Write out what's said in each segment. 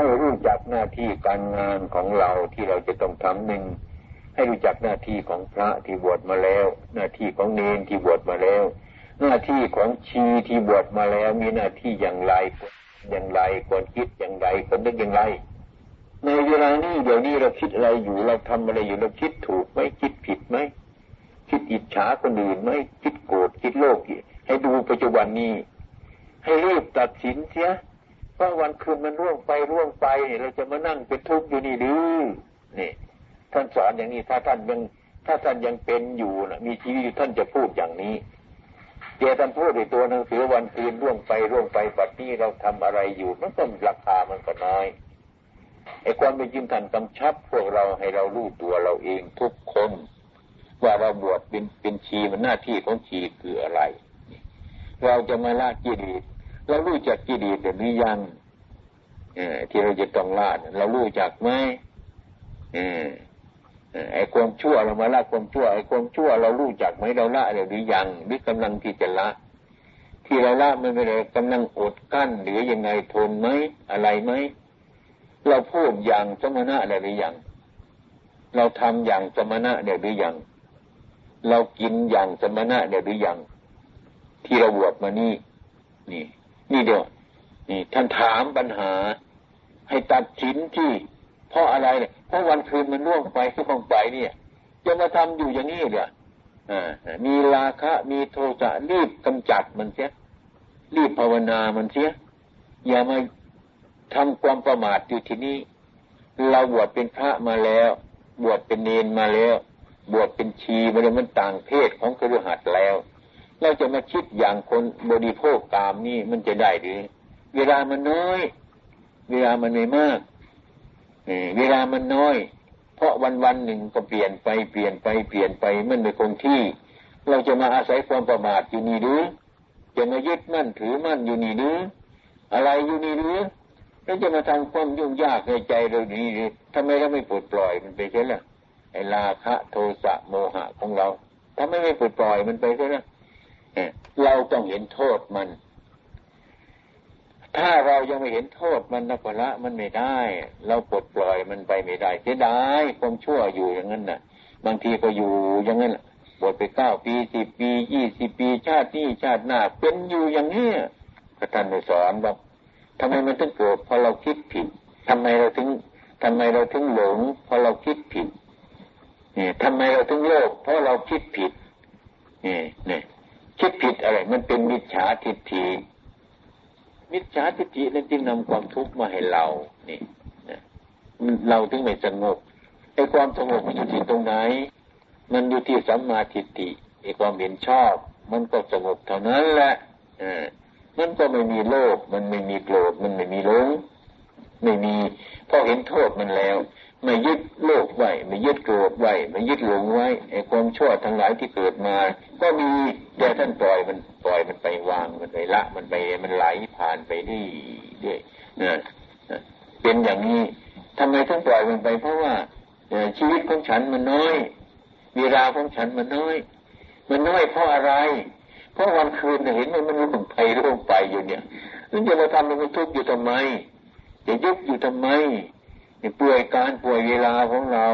ให้รู้จักหน้าที่การงานของเราที่เราจะต้องทำหนึ่งให้รู้จักหน้าที่ของพระที่บวชมาแล้ว หน้าที่ของเนนที่บวชมาแล้ว หน้าที่ของชีที่บวชมาแล้ว มีหน้าที่อย่างไรอย่างไรควรคิดอย่างไรควรนึกอย่างไร ในเวลานี้เดี๋ยวนี้เราคิดอะไรอยู่เราทำอะไรอยู่เราคิดถูกไหมคิดผิดไหมคิดอิจฉาคนอื่นไหมคิดโกรธคิดโลภให้ดูปัจจุบันนี้ ให้รีบตัดสินเสีย ว่าวันคืนมันร่วงไปร่วงไปเราจะมานั่งเป็นทุกข์อยู่นี่หรือนี่ท่านสอนอย่างนี้ถ้าท่านยังถ้าท่านยังเป็นอยู่นะมีชีวิตอยู่ท่านจะพูดอย่างนี้เจท่านพูดในตัวหนังสือวันคืนร่วงไปร่วงไปปัจนี้เราทำอะไรอยู่มันก็ราคามันก็น้อยไอ้ความเป็นจริงท่านกำชับ พวกเราให้เรารู้ตัวเราเองทุกคน ว่าเราบวชเป็นเป็นชีมันหน้าที่ของชีคืออะไร เราจะมาละกิเลส เรารู้จักกิเลสหรือยังที่เราจะต้องละเรารู้จักไหมไอ้ความชั่วเรามาละความชั่วไอ้ความชั่วเรารู้จักไหมเราละหรือยังหรือกำลังที่จะละ ที่เราละมันไม่ได้กำลังอดกั้นหรือยังไงทนไหมอะไรไหมเราพูดอย่างสมณะหรือยังเราทำอย่างสมณะเดี๋ยวหรือยังเรากินอย่างสมณะเดี๋ยวหรือยังที่เราบวชมานี่นี่ นี่เดียวนี่ท่านถามปัญหา ให้ตัดสินที่ เพราะอะไรเนี่ยเพราะวันคืนมันล่วงไปล่วงไปเนี่ย จะมาทำอยู่อย่างนี้เนี่ยมีราคะ มีโทสะรีบกำจัดมันเสียรีบภาวนามันเสียอย่ามาทำความประมาทอยู่ที่นี่เราบวชเป็นพระมาแล้ว บวชเป็นเนนมาแล้ว บวชเป็นชีมาแล้วมันต่างเพศของกระหัดแล้ว เราจะมาคิดอย่างคนบริโภคกามนี่มันจะได้หรือเวลามันน้อย เวลามันไม่มากเวลามันน้อย เพราะวันวันหนึ่งก็เปลี่ยนไปเปลี่ยนไปเปลี่ยนไปมันไม่คงที่ เราจะมาอาศัยความประมาทอยู่นี่หรือจะมายึดมั่นถือมั่นอยู่นี่หรืออะไรอยู่นี่หรือแล้วจะมาทำความยุ่งยากในใจเราดีหรือทำไมเราไม่ปลดปล่อยมันไปใช่ไหมไอ้ราคะโทสะโมหะของเราทำไมไม่ปลดปล่อยมันไปใช่ไหม เราต้องเห็นโทษมัน ถ้าเรายังไม่เห็นโทษมันนะพละมันไม่ได้ เราปลดปล่อยมันไปไม่ได้เสียดายความชั่วอยู่อย่างนั้นน่ะ บางทีก็อยู่อย่างนั้นบวชไปเก้าปีสิบปียี่สิบปี ชาตินี้ชาติหน้าเป็นอยู่อย่างนี้พระท่านได้สอนบอกทำไมมันถึงเกิดพอเราคิดผิดทำไมเราถึงทำไมเราถึงหลงพอเราคิดผิดเนี่ยทำไมเราถึงโลภเพราะเราคิดผิดเนี่ยเนี่ย คิดผิดอะไร มันเป็นมิจฉาทิฏฐิมิจฉาทิฏฐินั้นจึงนำความทุกข์มาให้เรานี่เราถึงไม่สงบไอ้ความสงบมันอยู่ที่ตรงไหน มันอยู่ที่สัมมาทิฏฐิไอ้ความเห็นชอบ มันก็สงบเท่านั้นแหละอ่ามันก็ไม่มีโลภมันไม่มีโกรธมันไม่มีหลงไม่มีพอเห็นโทษมันแล้ว ไม่ยึดโลกไว้ ไม่ยึดโกรธไว้ ไม่ยึดหลงไว้ไอ้ความชั่วทั้งหลายที่เกิดมา ก็มีแต่ท่านปล่อยมันปล่อยมันไปวางมันไปละมันไปมันไหลผ่านไปดี่ด้วยนะเป็นอย่างนี้ทำไมท่านปล่อยมันไป เพราะว่าชีวิตของฉันมันน้อยเวลาของฉันมันน้อย มันน้อยเพราะอะไร เพราะวันคืนเห็นมันมันร่วงไปร่วงไปอยู่เนี่ยนั่นจะมาทำมันทุกข์อยู่ทำไมจะยุบอยู่ทำไม ป่วยการป่วยเวลาของเรา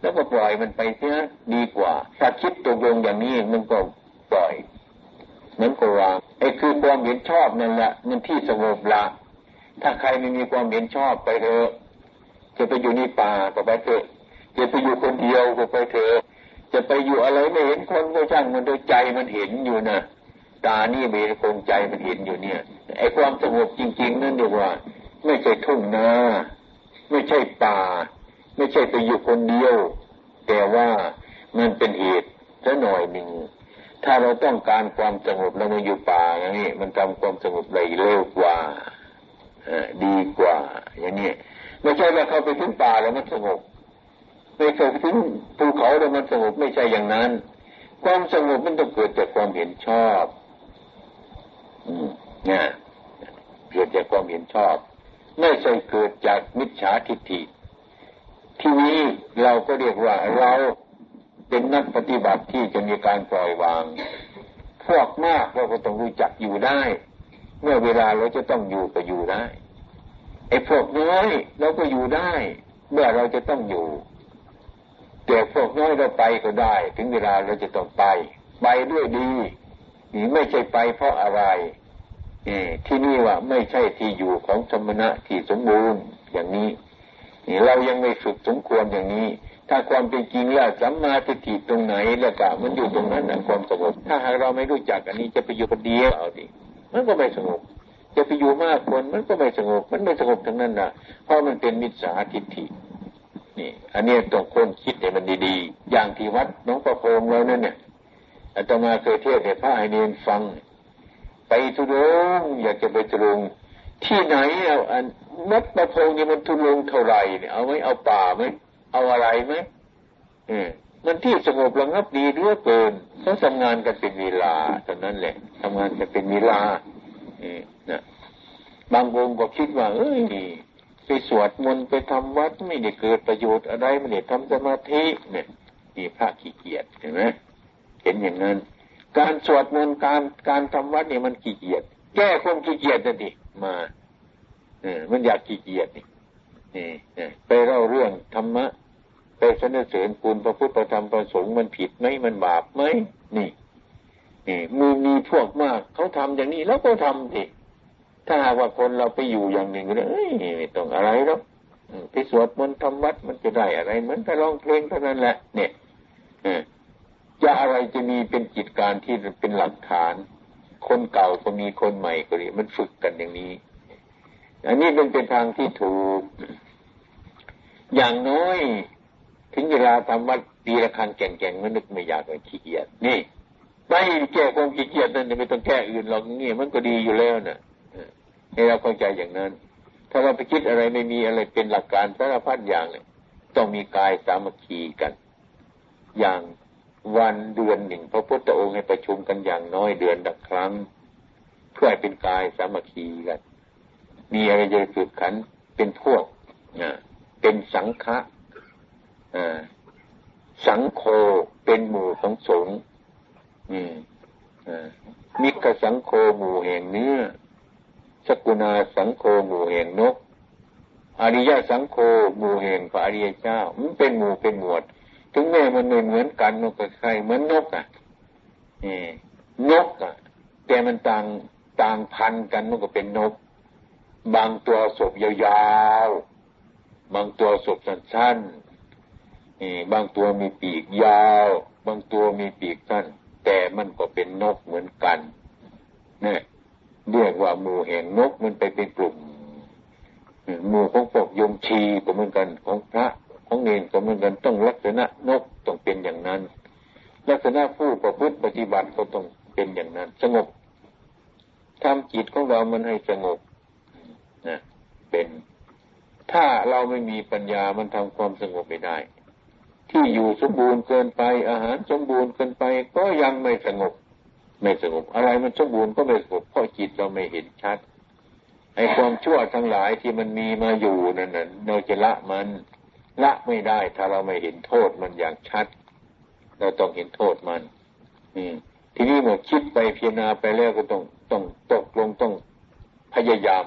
แล้วก็ปล่อยมันไปเสียดีกว่าถ้าคิดตกลงอย่างนี้มันก็ปล่อยมันก็วางไอ้คือความเห็นชอบนั่นแหละมันที่สงบละถ้าใครไม่มีความเห็นชอบไปเถอะจะไปอยู่ในป่าก็ไปเถอะจะไปอยู่คนเดียวก็ไปเถอะจะไปอยู่อะไรไม่เห็นคนก็ช่างมันโดยใจมันเห็นอยู่นะตานี่มีคงใจมันเห็นอยู่เนี่ยไอ้ความสงบจริง ๆ นั่นเดียว่า ไม่ใช่ทุ่งนา ไม่ใช่ป่า ไม่ใช่ไปอยู่คนเดียว แต่ว่ามันเป็นเหตุซะหน่อยหนึ่งถ้าเราต้องการความสงบเรามาอยู่ป่าอย่างนี้มันทำความสงบได้เร็วกว่าดีกว่า อย่างนี้ไม่ใช่ว่าเขาไปถึงป่าแล้วมันสงบไม่เคยไปถึงภูเขาแล้วมันสงบไม่ใช่อย่างนั้น ความสงบมันต้องเกิดจากความเห็นชอบ อืมเนี่ยเกิดจากความเห็นชอบ ไม่ใช่เกิดจากมิจฉาทิฏฐิ ที่นี้เราก็เรียกว่าเราเป็นนักปฏิบัติที่จะมีการปล่อยวาง พวกมากเราก็ต้องรู้จักอยู่ได้ เมื่อเวลาเราจะต้องอยู่ก็อยู่ได้ไอ้พวกน้อยเราก็อยู่ได้ เมื่อเราจะต้องอยู่แต่พวกน้อยเราไปก็ได้ ถึงเวลาเราจะต้องไป ไปด้วยดี ไม่ใช่ไปเพราะอะไร ที่นี่ว่าไม่ใช่ที่อยู่ของสมณะที่สมบูรณ์อย่างนี้นี่เรายังไม่ฝึกสมควรอย่างนี้ ถ้าความเป็นจริงแล้วสัมมาทิฏฐิตรงไหนแล้วก็มันอยู่ตรงนั้นนะความสงบ ถ้าหากเราไม่รู้จักอันนี้จะไปอยู่คนเดียวเอาดิมันก็ไม่สงบ จะไปอยู่มากคนมันก็ไม่สงบ มันไม่สงบทั้งนั้นนะเพราะมันเป็นมิจฉาทิฏฐินี่ อันนี้ต้องคนคิดให้มันดีๆ อย่างที่วัดน้องประโพงเราเนี่ยอาตมาเคยเทศให้พระให้เนียนฟัง ทุดงอยากจะไปทุดงที่ไหนเอาอันมัดประพงเนี่ยมันทุดงเท่าไหร่เนี่ยเอาไหมเอาป่าไหมเอาอะไรไหมเออมันที่สงบระงับดีเรื่อเกินเขาทำงานกันเป็นเวลาเท่านั้นแหละทำงานกันเป็นเวลาเออนะบางวงก็คิดว่า เอ้ยไปสวดมนต์ไปทำวัดไม่ได้เกิดประโยชน์อะไรไม่ได้ทำสมาธิเนี่ยมีพระขี้เกียจเห็นไหมเห็นอย่างนั้น การสวดมนต์การการทำวัดเนี่ยมันขี้เกียจแก้ความขี้เกียจจะดิมาเออมันอยากขี้เกียจนี่นี่ไปเล่าเรื่องธรรมะไปสนเสริญคุณพระพุทธธรรมประสงค์มันผิดไหมมันบาปไหมนี่นี่มือมีพวกมากเขาทำอย่างนี้แล้วก็ทำสิถ้าหากว่าคนเราไปอยู่อย่างหนึ่งเลยไม่ต้องอะไรหรอกไปสวดมนต์ทำวัดมันจะได้อะไร เหมือนไปร้องเพลงเท่านั้นแหละ เนี่ย จะอะไรจะมีเป็นกิจการที่เป็นหลักฐาน คนเก่าก็มีคนใหม่ก็ดีมันฝึกกันอย่างนี้ อันนี้เป็นเป็นทางที่ถูก อย่างน้อย ถึงเวลาทำวัดปีละครั้งแก่งๆมันนึกไม่อยากเลยขี้เกียจนี่ไม่แก้ความขี้เกียจนั่นไม่ต้องแก้อื่นหรอกนี่มันก็ดีอยู่แล้วนะ่ะให้เราเข้าใจอย่างนั้น ถ้าเราไปคิดอะไรไม่มีอะไรเป็นหลักการสารพัดอย่างเลยต้องมีกายสามัคคีกัน อย่าง วันเดือนหนึ่งพระพุทธองค์ให้ประชุมกันอย่างน้อยเดือนละครั้ง เพื่อให้เป็นกายสามัคคีกันมีอะไรจะฝึกขันเป็นพวกเป็นสังฆะสังโฆเป็นหมู่ของสงฆ์มิกสังโฆหมู่แห่งเนื้อสกุณาสังโฆหมู่แห่งนก อริยสังโฆหมู่แห่งพระอริยเจ้ามันเป็นหมู่เป็นหมวด ถึงแม้มันไม่เหมือนกันนกกับใครเหมือนนกอะนกอะแต่มันต่างต่างพันกันมันก็เป็นนก บางตัวศพยาวๆ บางตัวศพสั้นๆบางตัวมีปีกยาว บางตัวมีปีกสั้น แต่มันก็เป็นนกเหมือนกันเนี่ยเรียกว่าหมู่แห่งนกมันไปเป็นกลุ่มหมู่ของพวกยมชีก็เหมือนกันของพระ ของเนรก็เหมือนกันต้องลักษณะนกต้องเป็นอย่างนั้น ลักษณะผู้ประพฤติปฏิบัติก็ต้องเป็นอย่างนั้น สงบทำจิตของเรามันให้สงบนะเป็นถ้าเราไม่มีปัญญามันทำความสงบไม่ได้ ที่อยู่สมบูรณ์เกินไป อาหารสมบูรณ์เกินไป ก็ยังไม่สงบ ไม่สงบ อะไรมันสมบูรณ์ก็ไม่สงบเพราะจิตเราไม่เห็นชัดไอ้ความชั่วทั้งหลายที่มันมีมาอยู่นั่นน่ะเราจะละมัน ละไม่ได้ ถ้าเราไม่เห็นโทษมันอย่างชัด เราต้องเห็นโทษมัน อืม ทีนี้เมื่อคิดไปพิจารณาไปแล้วก็ต้องต้องตกลงต้องพยายาม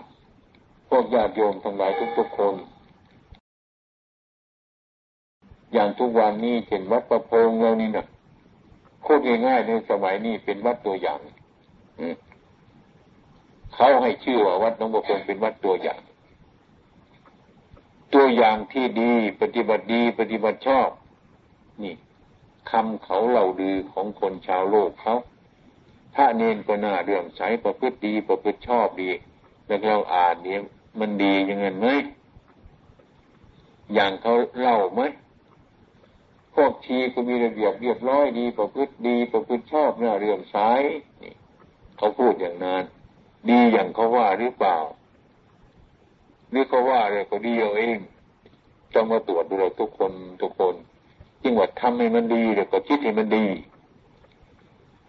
พวกญาติโยมทั้งหลายทุกๆคน อย่างทุกวันนี้เห็นวัดประพงเรานี่นะพูดง่ายๆในสมัยนี้เป็นวัดตัวอย่างเขาให้ชื่อว่าวัดน้องบกงเป็นวัดตัวอย่าง ตัวอย่างที่ดีปฏิบัติดีปฏิบัติชอบ นี่คำเขาเล่าดือของคนชาวโลกเขาถ้าเนนก็น่าเรื่องใสประพฤติดีประพฤติชอบดีแล้วเราอ่านเนี่ยมันดีอยังไงไหมอย่างเขาเล่าไหมพวกชีก็มีระเบียบเรียบร้อยดี ประพฤติดี ประพฤติชอบเนี่ยเรื่องสายนี่เขาพูดอย่างนั้นดีอย่างเขาว่าหรือเปล่า หรือเขาว่าอะไรก็ดีเอาเองต้องมาตรวจดูเราทุกคนทุกคนจึงว่าทำให้มันดีแต่ก็คิดให้มันดี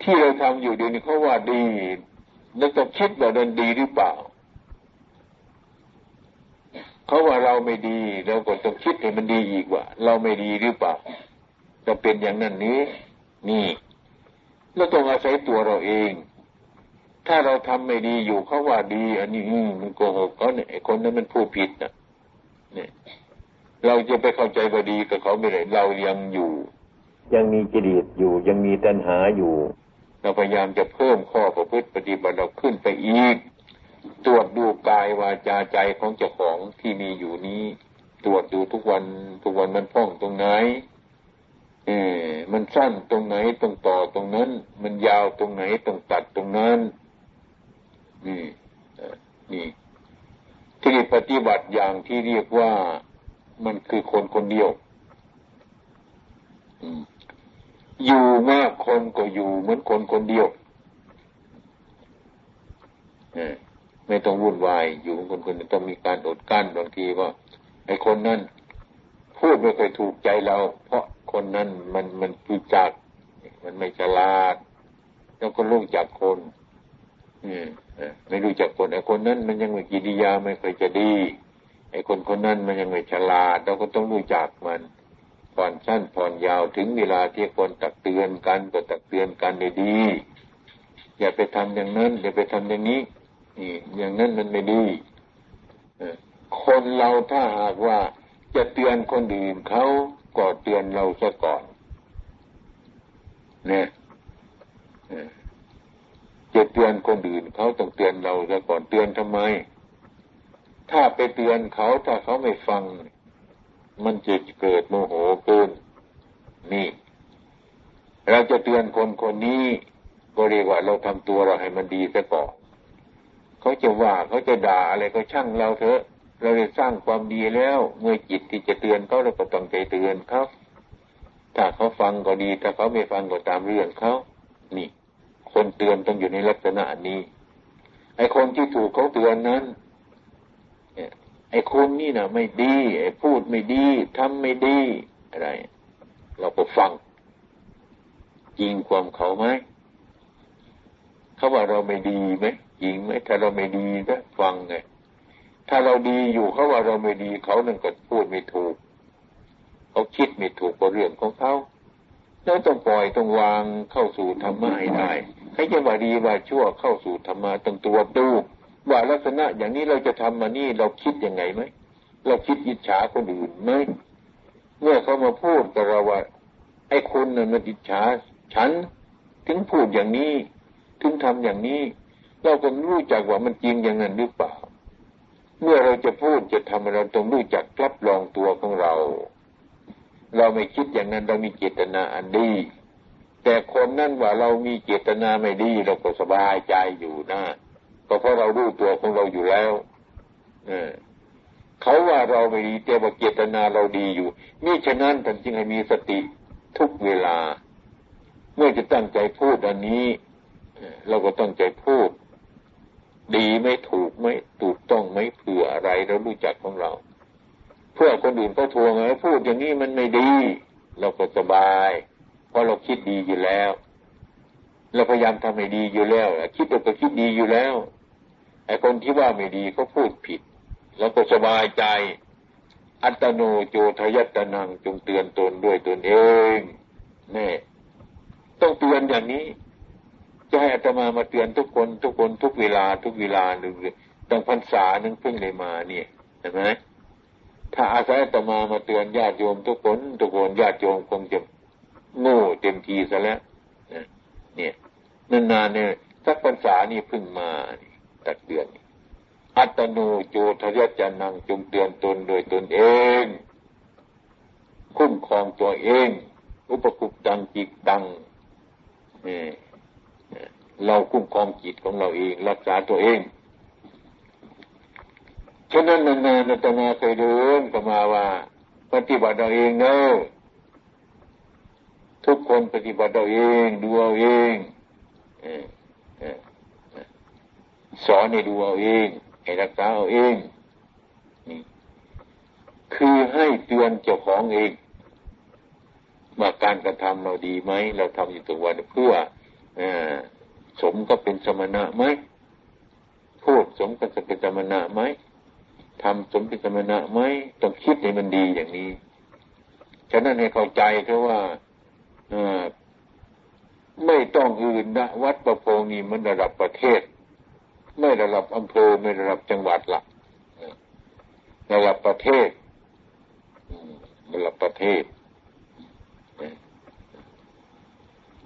ที่เราทำอยู่เดี๋ยวนี้เขาว่าดี แล้วต้องคิดว่าเดินดีหรือเปล่าเขาว่าเราไม่ดีเราก็ต้องคิดให้มันดีอีกว่า เราไม่ดีหรือเปล่าจะเป็นอย่างนั้นนี้ นี่เราต้องอาศัยตัวเราเอง ถ้าเราทำไม่ดีอยู่เขาว่าดี อันนี้มันโกหกเขาเนี่ยไอ้คนนั้นมันพูดผิดนะเนี่ยเราจะไปเข้าใจว่าดีกับเขาไม่ได้เรายังอยู่ ยังมีกิเลสอยู่ ยังมีตัณหาอยู่ เราพยายามจะเพิ่มข้อประพฤติปฏิบัติเราขึ้นไปอีก ตรวจดูกายวาจาใจของเจ้าของที่มีอยู่นี้ ตรวจดูทุกวันทุกวันมันพ่องตรงไหนเออมันสั้นตรงไหนตรงต่อตรงนั้น มันยาวตรงไหนตรงตัดตรงนั้น นี่นี่ที่ปฏิบัติอย่างที่เรียกว่ามันคือคนคนเดียวอยู่มากคนก็อยู่เหมือนคนคนเดียวไม่ต้องวุ่นวาย อยู่คนคนต้องมีการอดกั้นบางทีว่าไอ้คนนั้นพูดไม่เคยถูกใจเรา เพราะคนนั้นมันมันรู้จัก มันไม่ฉลาด แล้วก็รู้จักคน อืม ไม่รู้จักคนไอ้คนนั้นมันยังไม่กิริยาไม่เคยจะดีไอ้คนคนนั้นมันยังไม่ฉลาดเราก็ต้องรู้จักมันผ่อนสั้นผ่อนยาวถึงเวลาที่คนตักเตือนกันก็ตักเตือนกันดี อย่าไปทำอย่างนั้น อย่าไปทำอย่างนี้นี่อย่างนั้นมันไม่ดีคนเราถ้าหากว่าจะเตือนคนอื่นเขาก็เตือนเราซะก่อน เนี่ย จะเตือนคนอื่นเขาต้องเตือนเราซะก่อนเตือนทำไม ถ้าไปเตือนเขาถ้าเขาไม่ฟัง มันจะเกิดโมโหเกินนี่ เราจะเตือนคนคนนี้ก็เรียกว่าเราทำตัวเราให้มันดีซะก่อนเขาจะว่าเขาจะด่าอะไรก็ช่างเราเถอะ เราได้สร้างความดีแล้ว เมื่อจิตที่จะเตือนเขาเราก็ต้องใจเตือนเขาถ้าเขาฟังก็ดี ถ้าเขาไม่ฟังก็ตามเรื่องเขานี่ คนเตือนต้องอยู่ในลักษณะนี้ไอ้คนที่ถูกเขาเตือนนั้นไอ้คนนี่นะไม่ดี ไอ้พูดไม่ดีทำไม่ดีอะไร เราก็ฟัง จริงความเขาไหมเขาว่าเราไม่ดีไหมจริงไหมถ้าเราไม่ดีก็ฟังไงถ้าเราดีอยู่เขาว่าเราไม่ดีเขานั่นก็พูดไม่ถูก เขาคิดไม่ถูกก็เรื่องของเขา แล้วต้องปล่อยต้องวางเข้าสู่ธรรมะให้ได้ให้จะว่าดีว่าชั่วเข้าสู่ธรรมะต้องตัวดูว่าลักษณะอย่างนี้เราจะทำมานี่เราคิดยังไงไหมเราคิดอิจฉาคนอื่นไหมเมื่อเขามาพูดกับเราว่า ไอ้คนนั้นมันอิจฉาฉัน ถึงพูดอย่างนี้ ถึงทำอย่างนี้ เราก็รู้จักว่ามันจริงอย่างนั้นหรือเปล่า เมื่อเราจะพูดจะทำเราต้องรู้จักรับรองตัวของเรา เราไม่คิดอย่างนั้นเรามีเจตนาอันดี แต่คนนั่นว่าเรามีเจตนาไม่ดีเราก็สบายใจอยู่นะก็เพราะเรารู้ตัวของเราอยู่แล้วเออเขาว่าเราไม่ดีแต่ว่าเจตนาเราดีอยู่นี่ฉะนั้นท่านจึงให้มีสติทุกเวลา เมื่อจะตั้งใจพูดอันนี้เราก็ตั้งใจพูด ดีไม่ถูกไม่ถูกต้องไม่เผื่ออะไรเรารู้จักของเรา เพื่อคนอื่นเขาทวงไงพูดอย่างนี้มันไม่ดี เราก็สบาย เพราะเราคิดดีอยู่แล้ว เราพยายามทำให้ดีอยู่แล้วคิดเราก็คิดดีอยู่แล้วไอ้คนที่ว่าไม่ดีเขาพูดผิดเราก็สบายใจ อัตโนโจทยัตนังจงเตือนตนด้วยตนเองแน่ต้องเตือนอย่างนี้ จะให้อาตมามาเตือนทุกคนทุกคนทุกเวลาทุกเวลาหนึ่งตั้งพรรษาหนึ่งเพิ่งเลยมาเนี่ยเห็นไหม ถ้าอาศัยอาตมามาเตือนญาติโยมทุกคนทุกคนญาติโยมคงจะโง่เต็มทีซะแล้วเนี่ยนานๆเนี่ยสักพรรษานี่เพิ่งมาตัดเตือน อัตโนโจทยจานังจงเตือนตนโดยตนเอง คุ้มครองตัวเอง อุปกุปตังจิกตังเนี่ยเราคุ้มครองจิตของเราเอง รักษาตัวเอง ฉะนั้นนานๆนตมาเคยเดินก็มาว่า ปฏิบัติเราเองเนอะทุกคนปฏิบัติเราเองดูเอาเองสอนให้ดูเอาเองให้รักษาเอาเองนี่คือให้เตือนเจ้าของเองว่าการกระทำเราดีไหมเราทำอยู่ตัววันเพื่ออสมก็เป็นสมณะไหมพูดสมก็จะเป็นสมณะไหม ทำสมเป็นสมณะไหมต้องคิดให้มันดีอย่างนี้ ฉะนั้นให้เข้าใจเพราะว่าไม่ต้องอื่นนะวัดประโพงนี่มันระดับประเทศ ไม่ระดับอำเภอไม่ระดับจังหวัดละระดับประเทศระดับประเทศ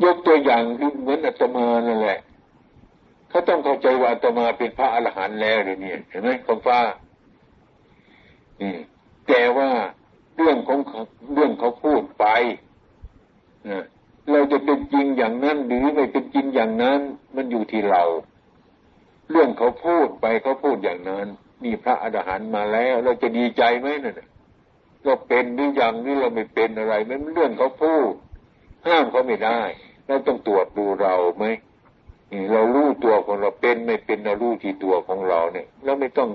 ยกตัวอย่างเหมือนอาตมานั่นแหละเขาต้องเข้าใจว่าอาตมาเป็นพระอรหันต์แล้วเดี๋ยวนี้เห็นไหมคำฟ้า แต่ว่าเรื่องของเรื่องเขาพูดไปเราจะเป็นจริงอย่างนั้นหรือไม่เป็นจริงอย่างนั้น มันอยู่ที่เรา เรื่องเขาพูดไปเขาพูดอย่างนั้นมีพระอรหันต์มาแล้ว เราจะดีใจไหมนั่นเราเป็นหรือยังหรือเราไม่เป็นอะไรมันเรื่องเขาพูด ห้ามเขาไม่ได้เราต้องตรวจดูเราไหมเรารู้ตัวของเราเป็นไม่เป็นเรารู้ที่ตัวของเราเนี่ย เราไม่ต้อง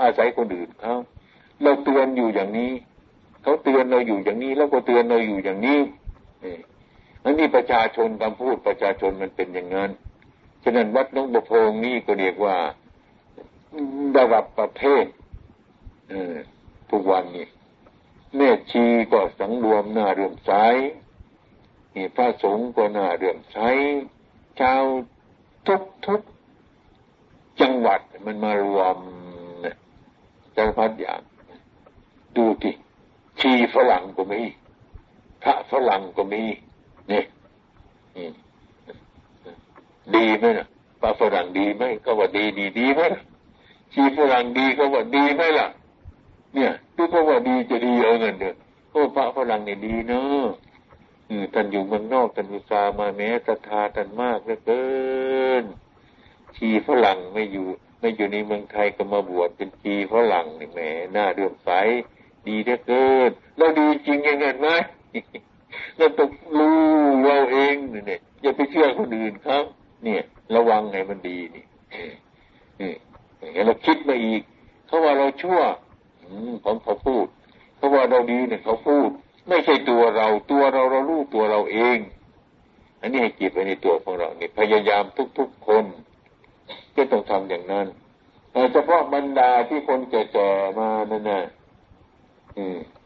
อาศัยคนอื่นเขา เราเตือนอยู่อย่างนี้เขาเตือนเราอยู่อย่างนี้ แล้วก็เตือนเราอยู่อย่างนี้อันนี้ประชาชนคำพูดประชาชนมันเป็นอย่างนั้นฉะนั้นวัดน้องบพงนี่ก็เรียกว่าระดับประเภททุกวันนี้แม่ชีก็สังรวมหน้าเรื่อมใสพระสงฆ์ก็หน้าเรื่อมใสชาวทุกทุกจังหวัดมันมารวมเนี่ยสารพัดอย่าง ดูที่ชีฝรั่งก็มีพระฝรั่งก็มีนี่ดีไหมนะพระฝรั่งดีไหมก็ว่าดีดีดีไหมชีฝรั่งดีก็ว่าดีไหมล่ะ เนี่ยดูก็ว่าดีจะดีเอาเงินเด้อโอ้พระฝรั่งเนี่ยดีเนาะท่านอยู่เมืองนอกท่านอุตส่าห์มาแม้ศรัทธาท่านมากเหลือเกินชีฝรั่งไม่อยู่ ไม่อยู่ในเมืองไทยก็มาบวชเป็นชีฝรั่งนี่แหมหน้าเรื่องใส ดีเหลือเกินเราดีจริงยังไงไหมเราต้องรู้เราเองเนี่ยอย่าไปเชื่อคนอื่นครับเนี่ย ระวังไงมันดีนี่นี่เราคิดมาอีกเขาว่าเราชั่วของเขาพูดเขาว่าเราดีเนี่ยเขาพูด ไม่ใช่ตัวเราตัวเราเรารู้ตัวเราเอง อันนี้ให้จิตไว้ในตัวของเราเนี่ยพยายามทุกๆคนก็ต้องทำอย่างนั้นเฉพาะบรรดาที่คนแก่ๆมานั่นน่ะ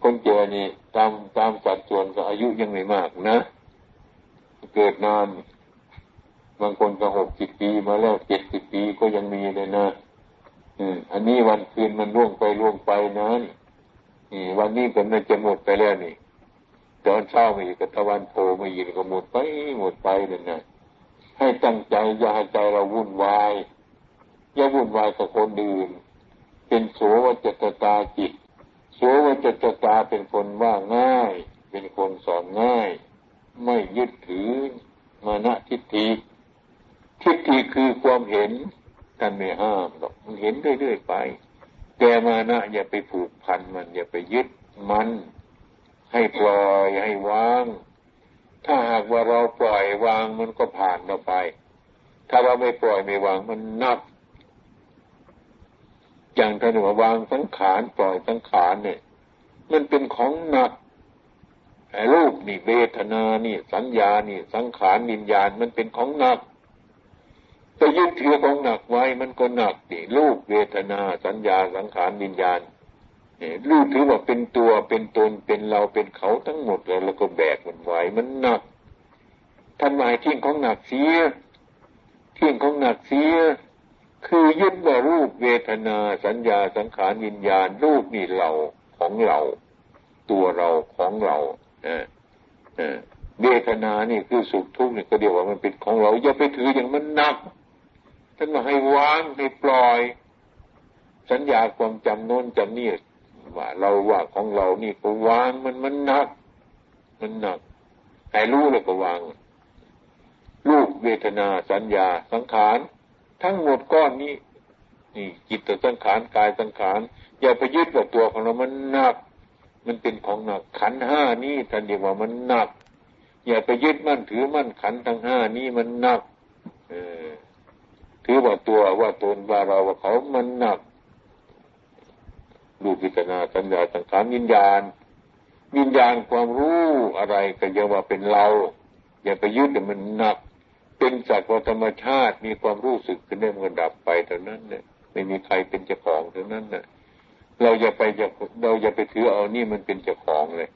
คนแก่นี่ตามตามสัดส่วนก็อายุยังไม่มากนะ เกิดนานบางคนก็หกสิบปีมาแล้วเจ็ดสิบปีก็ยังมีเลยนะอันนี้วันคืนมันล่วงไปล่วงไปนะนี่วันนี้ก็น่าจะหมดไปแล้วนี่ตอนเช้ามาอีกตะวันโผล่มาอีกก็หมดไปหมดไปเลยนะให้ตั้งใจอย่าให้ใจเราวุ่นวายอย่าวุ่นวายกับคนอื่น เป็นโสวจตตาจิต โสวจตตาเป็นคนว่าง่าย เป็นคนสอนง่าย ไม่ยึดถือมานะทิฏฐิทิฏฐิคือความเห็นท่านไม่ห้ามหรอกมันเห็นเรื่อยๆไป แต่มานะอย่าไปผูกพันมัน อย่าไปยึดมัน ให้ปล่อยให้วาง ถ้าหากว่าเราปล่อยวางมันก็ผ่านเราไป ถ้าเราไม่ปล่อยไม่วางมันนับ อย่างท่านว่าวางสังขารปล่อยสังขารเนี่ย มันเป็นของหนักไอ้รูปนี่เวทนานี่ สัญญานี่ สังขารนิญญาณมันเป็นของหนักแต่ยึดถือของหนักไว้มันก็หนักดิรูปเวทนา สัญญาสังขารนิญญาณรูปถือว่าเป็นตัวเป็นตนเป็นเราเป็นเขาทั้งหมดเลยแล้วก็แบกมันไว้มันหนักท่านหมายทิ้งของหนักเสียทิ้งของหนักเสีย คือยึดว่ารูปเวทนาสัญญาสังขารวิญญาณ รูปนี่เราของเรา ตัวเราของเราเวทนานี่คือสุขทุกข์นี่ก็เดียวว่ามันเป็นของเราอย่าไปถืออย่างมันหนักท่านมาให้วางให้ปล่อย สัญญาความจำโน้นจำนี่ว่าเราว่าของเรานี่ก็วางมันมันหนัก มันหนักให้รู้แล้วก็วางรูปเวทนาสัญญาสังขาร ทั้งหมดก้อนนี้ นี่จิตสังขารกายสังขารอย่าไปยึดกับตัวของเรามันหนัก มันเป็นของหนักขันห้านี่ท่านเรียกว่ามันหนัก อย่าไปยึดมั่นถือมั่นขันทั้งห้านี่มันหนัก เออถือว่าตัวว่าตนว่าเราว่าเขามันหนักรูปพิจารณาสัญญาสังขารวิญญาณ วิญญาณความรู้อะไรก็ยังว่าเป็นเรา อย่าไปยึดแต่มันหนัก เป็นสักว่าธรรมชาติมีความรู้สึกขึ้นได้มันดับไปเท่านั้นเนี่ยไม่มีใครเป็นเจ้าของเท่านั้นเนี่ยเราอย่าไปอย่าเราอย่าไปถือเอานี่มันเป็นเจ้าของเลย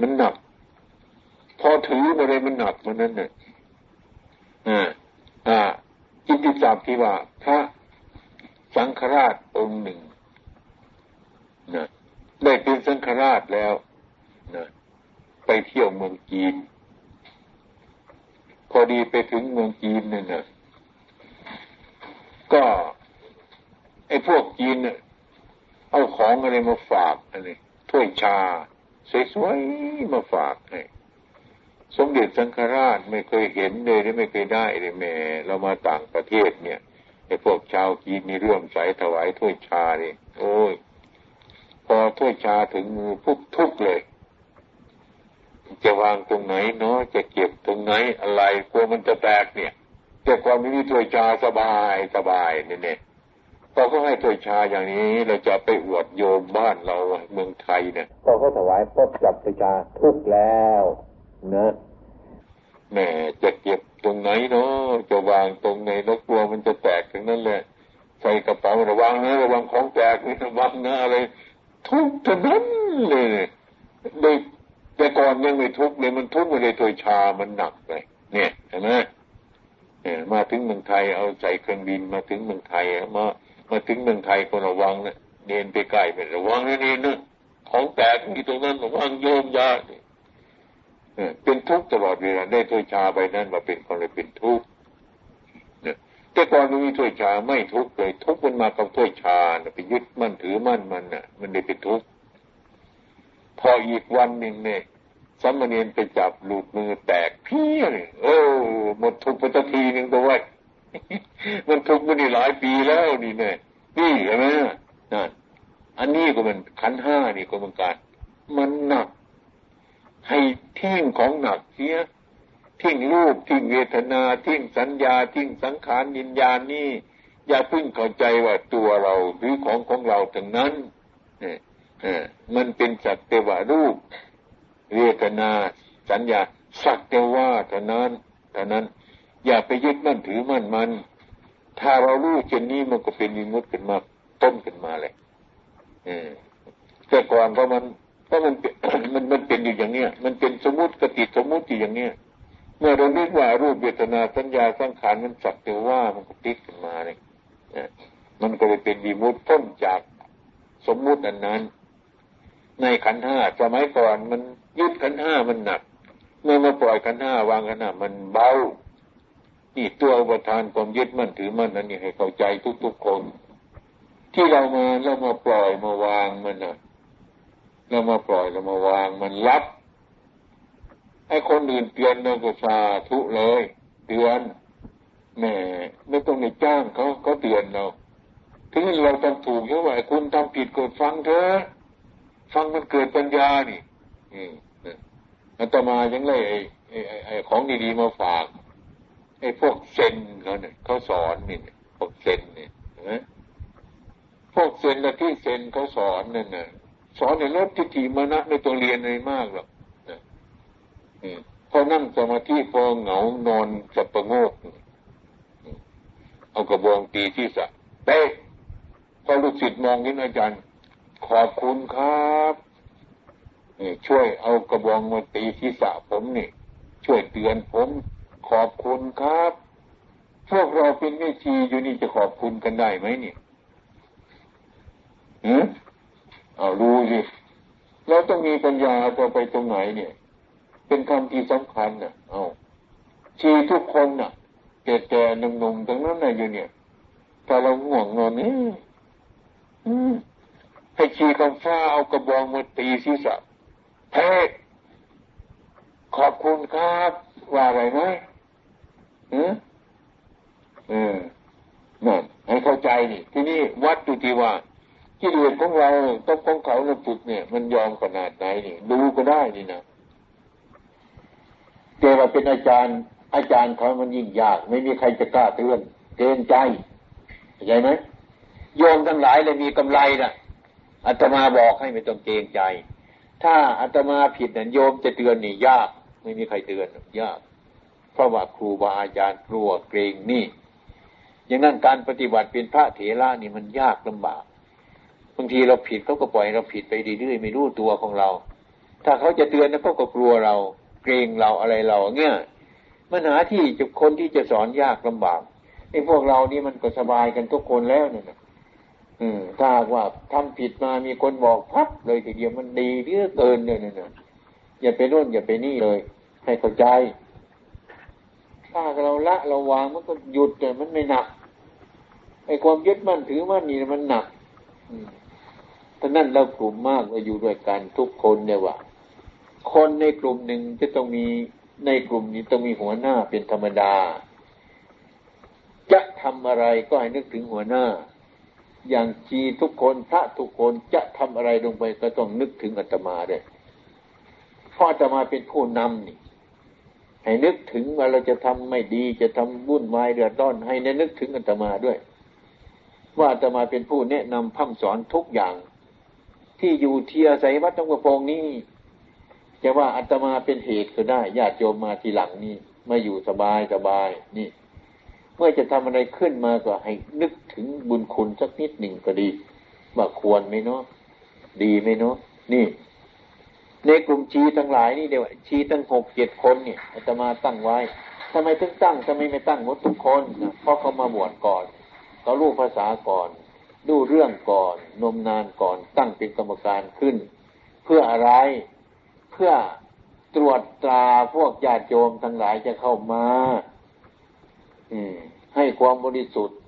มันหนัก พอถืออะไรมันหนักมันนั้นเนี่ยอ่าอ่าจิตที่จับที่ว่าพระสังฆราชองค์หนึ่งนะได้เป็นสังฆราชแล้วนะไปเที่ยวเมืองจีน พอดีไปถึงเมืองจีนเนี่ยนะก็ไอ้พวกจีนเนี่ยเอาของอะไรมาฝากอะไรถ้วยชาสวยๆมาฝากให้สมเด็จสังฆราชไม่เคยเห็นเลยไม่เคยได้เลยแม่เรามาต่างประเทศเนี่ยไอ้พวกชาวจีนมีเรื่องใสถวายถ้วยชาเนี่ยโอ้ย พอถ้วยชาถึงมือปุ๊บทุกเลย จะวางตรงไหนเนาะจะเก็บตรงไหนอะไรกลัวมันจะแตกเนี่ยแต่ความไม่มีถ้วยชาสบายสบายเนี่ยเนี่ยพอเขาให้ถ้วยชาอย่างนี้เราจะไปอวดโยมบ้านเราเมืองไทยเนี่ยพอเขาถวายปุ๊บจับถ้วยชาทุกแล้วนะแม่จะเก็บตรงไหนเนาะจะวางตรงไหนนกกลัวมันจะแตกทั้งนั้นแหละใส่กระเป๋าระวังนะระวังของแตกนี่ระวังนะอะไรทุกท่านั้นเลยโดย แต่ก่อนยังไม่ทุกเลยมันทุกไม่ได้ถวยชามันหนักเลยเนี่ยเห็นไหมเนี่ยมาถึงเมืองไทยเอาใส่เครื่องบินมาถึงเมืองไทยมามาถึงเมืองไทยก็ระวังนะเดินไปใกล้ไประวังนะนี่นะของแตกมีตรงนั้นระวังโยมยาเป็นทุกข์ตลอดเวลาได้ถ้วยชาไปนั้นมาเป็นคนเลยเป็นทุกข์แต่ก่อนมีถ้วยชาไม่ทุกข์เลย ทุกข์มันมากับถ้วยชาไปยึดมั่นถือมั่นมันน่ะ มันได้เป็นทุกข์ พออีกวันหนึ่งเนี่ยสมณีนไปจับหลุดมือแตกเพี้ยเลยโอ้หมดทุกข์ไปทีหนึ่งตัวไว้มันทุกข์มาได้หลายปีแล้วนี่เนี่ยนี่ใช่ไหมนั่นอันนี้ก็มันขันห้านี่ก็เหมือนกันมันหนัก ให้ทิ้งของหนักเสียทิ้งรูปทิ้งเวทนาทิ้งสัญญาทิ้งสังขารยินญาณนี่อย่าพึ่งเข้าใจว่าตัวเราหรือของของเราทั้งนั้น มันเป็นสักแต่ว่ารูปเวทนา สัญญาสักแต่ว่าเท่านั้นเท่านั้น อย่าไปยึดมั่นถือมั่นมัน ถ้าเรารู้เช่นนี้มันก็เป็นมิมุติขึ้นมา ต้นขึ้นมาเลยแต่ก่อนเพราะมันเพราะมันมันมันเป็นอยู่อย่างเนี้ย มันเป็นสมมติกติสมมุติอยู่อย่างเนี้ยเมื่อเราเรียกว่ารูปเวทนาสัญญาสังขารมันสักแต่ว่ามันก็ติดขึ้นมาเลยมันก็เลยเป็นดีมุตพ้นจากสมมุติอันนั้น ในขันห้าสมัยก่อนมันยึดขันห้ามันหนัก เมื่อมาปล่อยขันห้าวางขันห้ามันเบานี่ตัวอุปทานความยึดมั่นถือมั่นนั้นนี่ให้เข้าใจทุกๆคน ที่เรามาเรามาปล่อยมาวางมันนะเรามาปล่อยเรามาวางมันรับให้คนอื่นเตือนเราก็สาธุเลยเตือนแม่ไม่ต้องในจ้างเขาเขาเตือนเราถึงเราทำถูกเยอะว่าคุณทำผิดกดฟังเถอะ ฟังมันเกิดปัญญานี่อัตมายังเลยไอ้ไอ้ไอ้ของดีๆมาฝาก ไอ้พวกเซนเขาเนี่ยเขาสอนนี่พวกเซนเนี่ยนะพวกเซนและที่เซนเขาสอนนั่นน่ะสอนในลดทิฏฐิมานะไม่ต้องเรียนอะไรมากหรอกพอนั่งสมาธิพอเหงานอนจะประโงกเอากระบองตีที่สะเป๊ะพอลูกศิษย์มองนี่อาจารย์ ขอบคุณครับช่วยเอากระบองมาตีที่สะผมนี่ ช่วยเตือนผม ขอบคุณครับ พวกเราเป็นไม่ชีอยู่นี่จะขอบคุณกันได้ไหมเนี่ยหือเอารู้สิเราต้องมีปัญญาจะไปตรงไหนเนี่ย เป็นคำที่สำคัญน่ะ เอาชีทุกคนน่ะแก่ๆหนุ่มๆทั้งนั้นนะอยู่เนี่ยถ้าเราห่วงนอนนี่ ชีคำฟ้าเอากระบองมาตีศีรษะเฮ้ขอบคุณครับ ว่าอะไรไหมเออเออนั่นให้เข้าใจนี่ ที่นี่วัดอยู่ที่ว่ากิเลสของเราต้องของเขาเราฝึกเนี่ย มันยอมขนาดไหนนี่ดูก็ได้นี่นะเจว่าเป็นอาจารย์ อาจารย์เขามันยิ่งยาก ไม่มีใครจะกล้าเตือนเกรงใจเข้าใจไหมโยมทั้งหลายเลยมีกำไรนะ อาตมาบอกให้ไม่ต้องเกรงใจ ถ้าอาตมาผิดเนี่ยโยมจะเตือนนี่ยาก ไม่มีใครเตือนยาก เพราะว่าครูบาอาจารย์กลัวเกรงนี่อย่างนั้นการปฏิบัติเป็นพระเถระนี่มันยากลำบากบางทีเราผิดเขาก็ปล่อยเราผิดไปเรื่อยๆไม่รู้ตัวของเรา ถ้าเขาจะเตือนแล้วเขาก็กลัวเรา เกรงเราอะไรเราเงี้ยมันหาที่จะคนที่จะสอนยากลำบากไอ้พวกเรานี่มันก็สบายกันทุกคนแล้วเนี่ย อืมถ้าว่าทำผิดมามีคนบอกพับเลยทีเดียวมันดีเยอะเกินเนี่ยนะอย่าไปนู่นอย่าไปนี่เลย ให้เข้าใจ ถ้าเราละเราวางมันก็หยุดแต่มันไม่หนักไอ้ความยึดมั่นถือมั่นนี่มันหนักท่านั้นเรากลุ่มมากเราอยู่ด้วยกันทุกคนเนี่ยว่า คนในกลุ่มหนึ่งจะต้องมีในกลุ่มนี้ต้องมีหัวหน้าเป็นธรรมดา จะทำอะไรก็ให้นึกถึงหัวหน้า อย่างจีทุกคนพระทุกคนจะทำอะไรลงไปก็ต้องนึกถึงอาตมาด้วยเพราะอาตมาเป็นผู้นำนี่ ให้นึกถึงว่าเราจะทำไม่ดีจะทำวุ่นวายเดือดร้อน ให้นึกถึงอาตมาด้วย ว่าอาตมาเป็นผู้แนะนำพัฒสอนทุกอย่าง ที่อยู่เที่อาศัยวัดตงกระโปงนี้จะว่าอาตมาเป็นเหตุก็ได้ญาติโยมมาทีหลังนี่มาอยู่สบายสบายนี่ เมื่อจะทำอะไรขึ้นมาก็ให้นึกถึงบุญคุณสักนิดหนึ่งก็ดีว่าควรไหมเนาะดีไหมเนาะนี่ ในกลุ่มชีทั้งหลายนี่เดี๋ยวชีตั้งหกเจ็ดคนเนี่ยอาตมาตั้งไว้ทำไมถึงตั้งทำไมไม่ตั้งหมดทุกคนนะเพราะเขามาบวชก่อนเขารู้ภาษาก่อน ดูเรื่องก่อน นมนานก่อนตั้งเป็นกรรมการขึ้น เพื่ออะไรเพื่อตรวจตราพวกญาติโยมทั้งหลายจะเข้ามา ให้ความบริสุทธิ์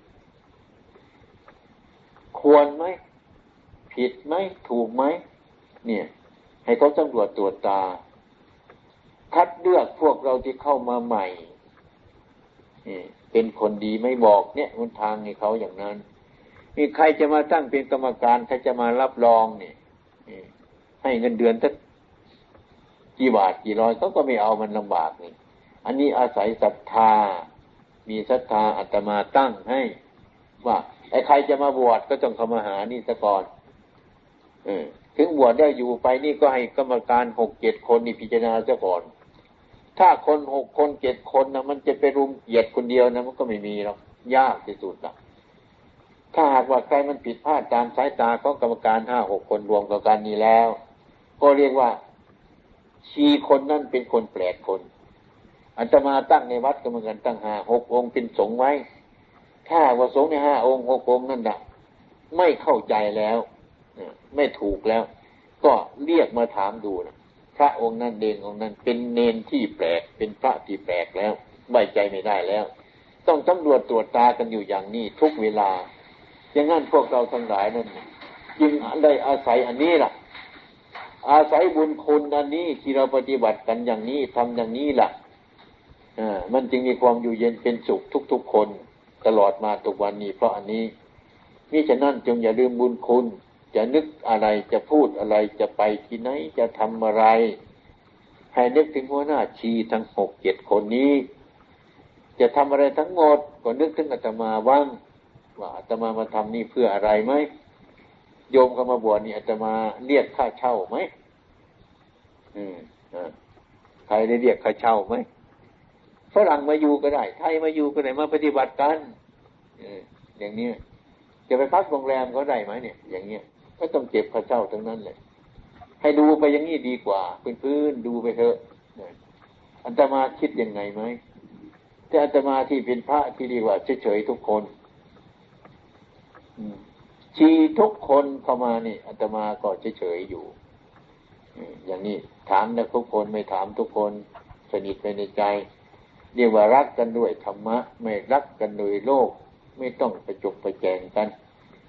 ควรไหม ผิดไหม ถูกไหม เนี่ย ให้เขาตำรวจตรวจตา คัดเลือกพวกเราที่เข้ามาใหม่เป็นคนดีไม่บอก เนี่ยมันทางให้เขาอย่างนั้นมีใครจะมาตั้งเป็นกรรมการใครจะมารับรองเนี่ยให้เงินเดือนสักกี่บาทกี่ร้อยเขาก็ไม่เอามันลำบากนี่ อันนี้อาศัยศรัทธา มีศรัทธาอัตมาตั้งให้ว่าไอ้ใครจะมาบวชก็ต้องเข้ามาหานี่ซะก่อนเออถึงบวชได้อยู่ไปนี่ก็ให้กรรมการหกเจ็ดคนนี่พิจารณาซะก่อน ถ้าคนหกคนเจ็ดคนนะมันจะไปรุมเหยียดคนเดียวนะมันก็ไม่มีหรอกยากที่สุดนะถ้าหากว่าใครมันผิดพลาดตามสายตาของกรรมการห้าหกคนรวมกับการนี้แล้ว ก็เรียกว่าชีคนนั่นเป็นคนแปลกคน อันจะมาตั้งในวัดก็เหมือนกันตั้งห้าหกองค์เป็นสงไว้ ถ้าว่าสงในห้าองค์หกองค์นั่นนะไม่เข้าใจแล้วไม่ถูกแล้ว ก็เรียกมาถามดูนะพระองค์นั่นเดงองค์นั้น เป็นเนนที่แปลก เป็นพระที่แปลกแล้วไว้ใจไม่ได้แล้ว ต้องตำรวจตรวจตากันอยู่อย่างนี้ทุกเวลา อย่างนั้นพวกเราทั้งหลายนั่นจึงได้อาศัยอันนี้ล่ะ อาศัยบุญคุณอันนี้ที่เราปฏิบัติกันอย่างนี้ทำอย่างนี้ล่ะ มันจึงมีความอยู่เย็นเป็นสุขทุกๆคน ตลอดมาทุกวันนี้ เพราะอันนี้นี่ฉะนั้นจงอย่าลืมบุญคุณ จะนึกอะไรจะพูดอะไรจะไปที่ไหนจะทำอะไร ให้นึกถึงหัวหน้าชีทั้งหกเจ็ดคนนี้ จะทำอะไรทั้งหมดก็นึกถึงอาตมาว่างว่าอาตมามาทำนี่เพื่ออะไรไหมโยมก็มาบวชนี่อาจจะมาเรียกค่าเช่าไหมอืมใครได้เรียกค่าเช่าไหม ฝรั่งมาอยู่ก็ได้ ไทยมาอยู่ก็ได้มาปฏิบัติกันอย่างนี้จะไปพักโรงแรมก็ได้ไหมเนี่ย อย่างเนี้ยก็ต้องเก็บค่าเช่าทั้งนั้นเลยให้ดูไปอย่างนี้ดีกว่าพื้นๆดูไปเถอะอันตมาคิดยังไงไหมแต่อันตมาที่เป็นพระที่ดีกว่าเฉยๆทุกคนชีทุกคนเข้ามานี่อาตมาก็เฉยๆอยู่อย่างนี้ถามนะทุกคนไม่ถามทุกคน สนิทไปในใจ เรียกว่ารักกันด้วยธรรมะ ไม่รักกันโดยโลก ไม่ต้องไปจกไปแจงกัน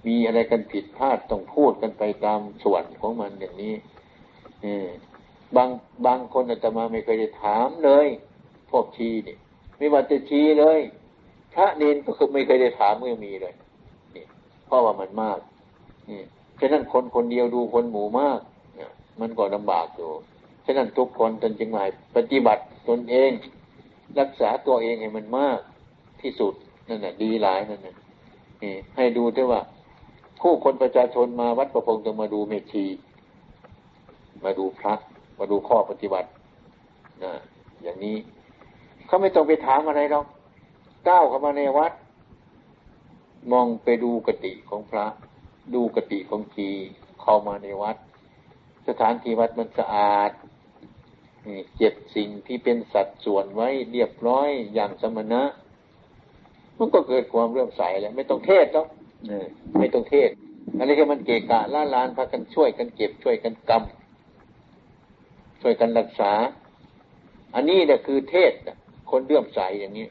มีอะไรกันผิดพลาดต้องพูดกันไปตามส่วนของมันอย่างนี้บางบางคนอาตมาไม่เคยได้ถามเลยพวกชีนี่ไม่ว่าจะชีเลย พระเนนก็คือไม่เคยได้ถามไม่มีเลยเพราะว่ามันมากนี่ฉะนั้นคนคนเดียวดูคนหมู่มากเนี่ยมันก็ลำบากอยู่ฉะนั้นทุกคนตนจึงหมายปฏิบัติตนเอง รักษาตัวเองให้มันมากที่สุดนั่นแหละดีหลายนั่นน่ะให้ดูด้วยว่า ผู้คนประชาชนมาวัดประพงศ์จะมาดูเมชีมาดูพระ มาดูข้อปฏิบัตินะอย่างนี้เขาไม่ต้องไปถามอะไรหรอกก้าวเข้ามาในวัด มองไปดูกติของพระ ดูกติของจีเข้ามาในวัด สถานที่วัดมันสะอาด เก็บสิ่งที่เป็นสัดส่วนไว้เรียบร้อยอย่างสมณะ มันก็เกิดความเรื่อมใสแล้วไม่ต้องเทศแล้วไม่ต้องเทศอะไรที่มันเกะกะล้าลานพากันช่วยกันเก็บช่วยกันกำช่วยกันรักษา อันนี้เนี่ยคือเทศคนเลื่อมใสอย่างนี้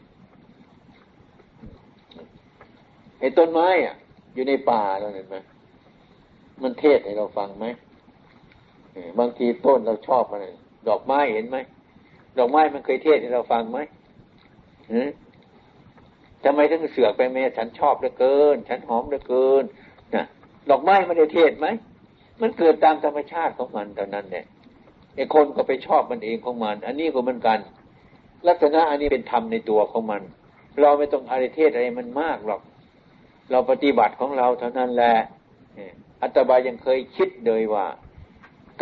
ไอ้ต้นไม้อะ อยู่ในป่าเราเห็นไหมมันเทศให้เราฟังไหมบางทีต้นเราชอบมัน ดอกไม้เห็นไหมดอกไม้มันเคยเทศให้เราฟังไหมทำไมถึงเสือกไปแม่ฉันชอบเหลือเกิน ฉันหอมเหลือเกินนะดอกไม้มันได้เทศไหมมันเกิดตามธรรมชาติของมันเท่านั้นเนี่ยไอ้คนก็ไปชอบมันเองของมัน อันนี้ก็เหมือนกัน ลักษณะอันนี้เป็นธรรมในตัวของมัน เราไม่ต้องอะไรเทศอะไรมันมากหรอก เราปฏิบัติของเราเท่านั้นแหละอัตบายังเคยคิดเลยว่า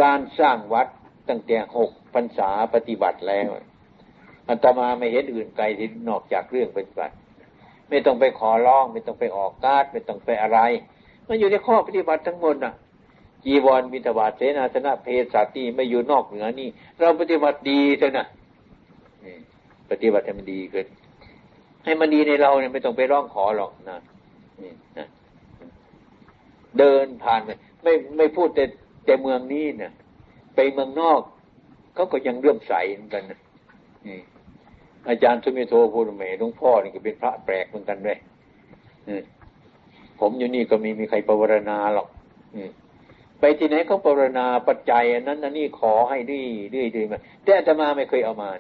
การสร้างวัด ตั้งแต่หกพรรษาปฏิบัติแล้วอัตมาไม่เห็นอื่นไกลที่นอกจากเรื่องปฏิบัติ ไม่ต้องไปขอร้อง ไม่ต้องไปออกการ์ดไม่ต้องไปอะไร มันอยู่ในข้อปฏิบัติทั้งหมดน่ะ จีวรมิตรบาทเสนาสนะเพศสัตีไม่อยู่นอกเหนือนี่ เราปฏิบัติดีเถอะนะปฏิบัติให้มันดีขึ้นให้มันดีในเราเนี่ยไม่ต้องไปร้องขอหรอกนะนี่นะเดินผ่านไปไม่ไม่พูดแต่แต่เมืองนี้นะ ไปเมืองนอกเขาก็ยังเรื่อมใสเหมือนกันนะอาจารย์สุมิโทพูดเมหลวงพ่อนี่ก็เป็นพระแปลกเหมือนกันด้วยผมอยู่นี่ก็มีมีใครปรารณาหรอกไปที่ไหนเขาปรารณาปัจจัยนั้นนันนี่ขอให้ดีดีดีมาแต่อาตมาไม่เคยเอามา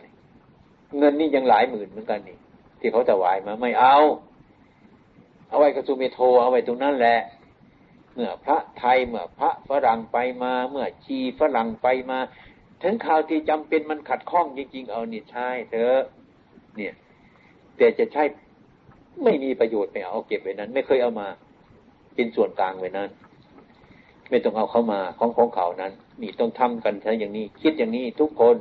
เงินนี่ยังหลายหมื่นเหมือนกันนี่ ที่เขาถวายมาไม่เอา เอาไว้กระสุเมโทเอาไว้ตรงนั้นแหละ เมื่อพระไทยเมื่อพระฝรั่งไปมา เมื่อชีฝรั่งไปมา ถึงข่าวที่จำเป็นมันขัดข้องจริง ๆ เอานี่ใช่เถอะเนี่ย แต่จะใช้ไม่มีประโยชน์ไปเอาเก็บไว้นั้น ไม่เคยเอามา เป็นส่วนกลางไว้นั้น ไม่ต้องเอาเข้ามาของของเขานั้น นี่ต้องทำกันใช้อย่างนี้ คิดอย่างนี้ทุกคน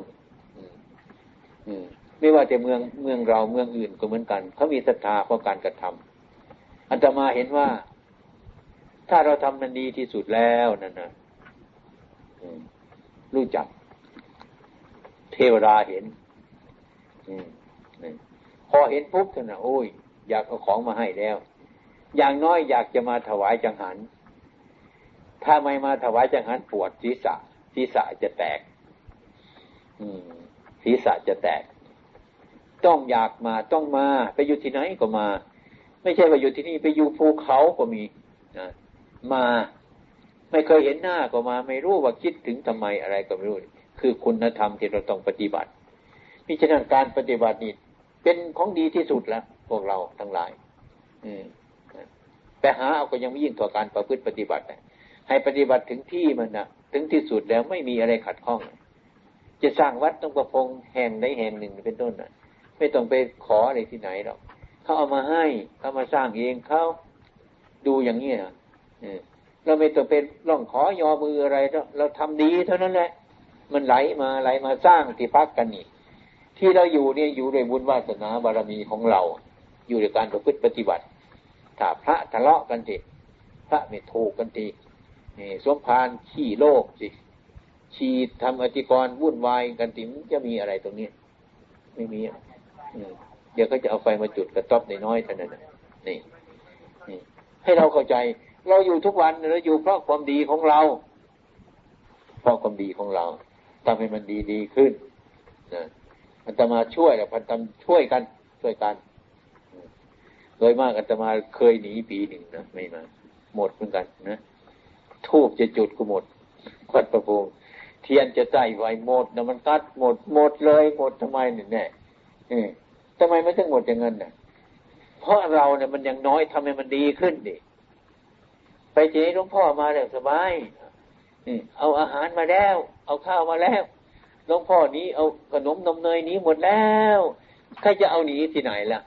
อืมไม่ว่าแต่เมืองเมืองเราเมืองอื่นก็เหมือนกันเขามีศรัทธาเพราะการกระทำอันตมาเห็นว่า ถ้าเราทำมันดีที่สุดแล้วนั่นนะรู้จัก เทวดาเห็นพอเห็นปุ๊บท่านนะโอ้ย อยากเอาของมาให้แล้ว อย่างน้อยอยากจะมาถวายจังหัน ถ้าไม่มาถวายจังหันปวดศีรษะศีรษะจะแตกศีรษะจะแตก ต้องอยากมาต้องมา ไปอยู่ที่ไหนก็มา ไม่ใช่ว่าอยู่ที่นี่ไปอยู่ภูเขาก็มีนะ มา ไม่เคยเห็นหน้าก็มา ไม่รู้ว่าคิดถึงทำไมอะไรก็ไม่รู้ คือคุณธรรมที่เราต้องปฏิบัติพิจารณาการปฏิบัตินี่เป็นของดีที่สุดแล้วพวกเราทั้งหลาย อืมไปหาเอาก็ยังไม่ยิ่งต่อการประพฤติปฏิบัติให้ปฏิบัติถึงที่มันนะถึงที่สุดแล้วไม่มีอะไรขัดข้อง จะสร้างวัดต้องประพงแห่งใดแห่งหนึ่งเป็นต้นนะไม่ต้องไปขออะไรที่ไหนหรอกเขาเอามาให้เขามาสร้างเองเขาดูอย่างนี้นะ เราไม่ต้องเป็นร่องขอยอมืออะไรเราทำดีเท่านั้นแหละ มันไหลมาไหลมาสร้างที่พักกันนี่ ที่เราอยู่เนี่ยอยู่ด้วยบุญวาสนาบารมีของเรา อยู่ในการประพฤติปฏิบัติ ถ้าพระทะเลาะกันทีพระไม่ถูกกันทีนี่สมพานขี้โลกสิชีดทำอธิกรวุ่นวายกันทีจะมีอะไรตรงนี้ ไม่มีเดี๋ยวก็จะเอาไฟมาจุดกระต๊อบในน้อยเท่านั้นนี่นี่ให้เราเข้าใจ เราอยู่ทุกวันเราอยู่เพราะความดีของเรา เพราะความดีของเราทำให้มันดีดีขึ้นนะอันตมาช่วยแล้วพันธช่วยกัน ช่วยกันโดยมากอัตมาเคยหนีปีหนึ่งนะไม่มาหมดเหมือนกันนะทูบจะจุดก็หมดวัดประพงเทียนจะใส่ไว้หมดนะมันตัดหมดหมดเลยหมดทำไมเนี่ยแน่ทำไมไม่ต้องหมดอย่างนั้นเนี่ยเพราะเราเนี่ยมันยังน้อยทำให้มันดีขึ้นดิ ไปเจหลวงพ่อมาแล้วสบายเอาอาหารมาแล้ว เอาข้าวมาแล้วหลวงพ่อนี้เอาขนมนมเนยนี้หมดแล้วใครจะเอาหนีที่ไหนล่ะ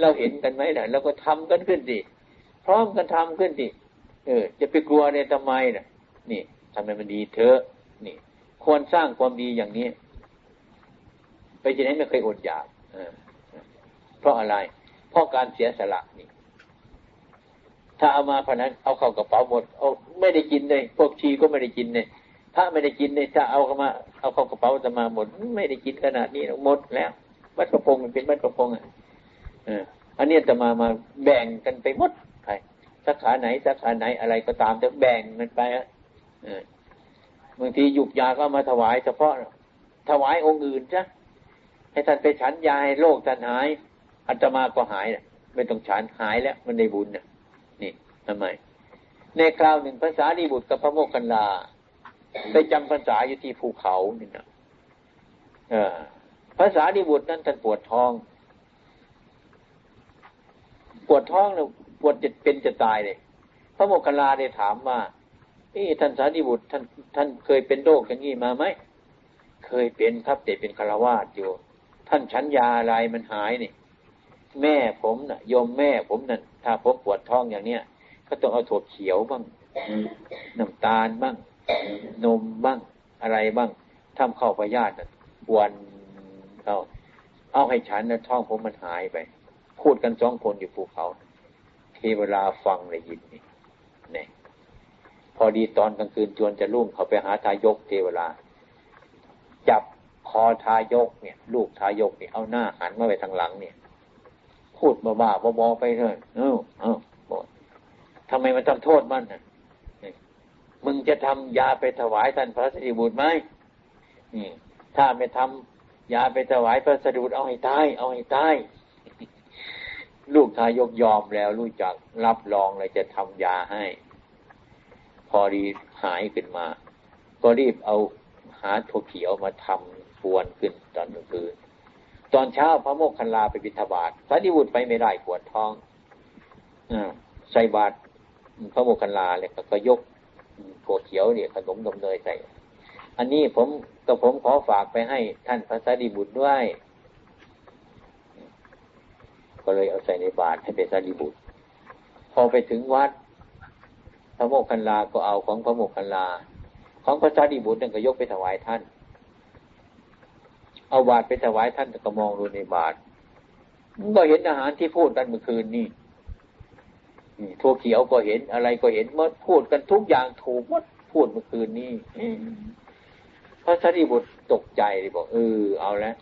เราเห็นกันไหมล่ะเราก็ทำกันขึ้นดิพร้อมกันทำขึ้นดิเออ จะไปกลัวในทำไมน่ะ นี่ทำให้มันดีเถอะนี่ ควรสร้างความดีอย่างนี้ ไปที่ไหนไม่เคยอดอยากเพราะอะไร เพราะการเสียสละนี่ ถ้าเอามาพนันเอาเข้ากระเป๋าหมดเอาไม่ได้กินเลยพวกชีก็ไม่ได้กินเลยพระไม่ได้กินเลยถ้าเอาเข้ามาเอาเข้ากระเป๋าจะมาหมด ไม่ได้กินขนาดนี้หมดแล้ววัดกระพงมันเป็นวัดกระพงอะอันนี้จะมามาแบ่งกันไปหมดใครสาขาไหนสาขาไหนอะไรก็ตามจะแบ่งมันไปอะบางทีหยุกยาก็มาถวายเฉพาะถวายองค์อื่นจ้ะให้ท่านไปฉันยาให้โรคท่านหายอัตมาก็หายไม่ต้องฉันหายแล้ว มันได้บุญนะนี่ ทำไม ในคราวหนึ่งภาษาดีบุตรกับพระโมคคัลลาไปจำภาษาอยู่ที่ภูเขานี่นะภาษาดีบุตรนั้นท่านปวดท้อง ปวดท้องเนี่ยปวดจะเป็นจะตายเลยพระโมคคัลลาได้ถามว่านี่ท่านสารีบุตรท่านท่านเคยเป็นโรคอย่างนี้มาไหม เคยเป็นครับแต่เป็นคารวาสอยู่ ท่านชั้นยาอะไรมันหายนี่ แม่ผมนะ่ะยมแม่ผมนั่นถ้าผมปวดท้องอย่างเนี้ย ก็ต้องเอาถั่วเขียวบ้างน้ำตาลบ้าง นมบ้างอะไรบ้างทำข้าวพยาธิวันเอาเอาให้ฉันนะท้องผมมันหายไป พูดกันสองคนอยู่ภูเขา เทวราฟังเลยยินนี่เนี่ยพอดีตอนกลางคืนจวนจะลุ่มเขาไปหาทายกเทวรา จับคอทายกเนี่ย ลูกทายกเนี่ยเอาหน้าหันมาไปทางหลังเนี่ย พูดบ้าๆบอๆไปเลยเออเออ ทำไมมันทำโทษมันนะมึงจะทำยาไปถวายท่านพระสรีบุตรไหมนี่ ถ้าไม่ทำยาไปถวายพระสรีบุตรเอาให้ตายเอาให้ตายลูกทายกยอมแล้วรู้จักรับรองเลยจะทำยาให้ พอดีหายขึ้นมา ก็รีบเอาหาถั่วเขียวมาทำปวนขึ้นตอนกลางคืนตอนเช้าพระโมกขันลาไปบิณฑบาตพระดิบุตรไปไม่ได้ปวดท้องอใส่บาตร พระโมกขันลาเลยก็ยกถั่วเขียวเนี่ยขนมนมเนยใส่ อันนี้ผมก็ผมขอฝากไปให้ท่านพระสารีบุตรด้วย ก็เลยเอาใส่ในบาตรให้เป็นสารีบุตร พอไปถึงวัด พระโมกขันลาก็เอาของพระโมกขันลา ของพระสารีบุตรนั่นก็ยกไปถวายท่าน เอาบาตรไปถวายท่านก็มองดูในบาตรก็เห็นอาหารที่พูดกันเมื่อคืนนี่ ทั่วเขียวก็เห็นอะไรก็เห็นมดพูดกันทุกอย่างถูกมดพูดเมื่อคืนนี้พระสารีบุตรตกใจเลยบอกเออเอาล้ว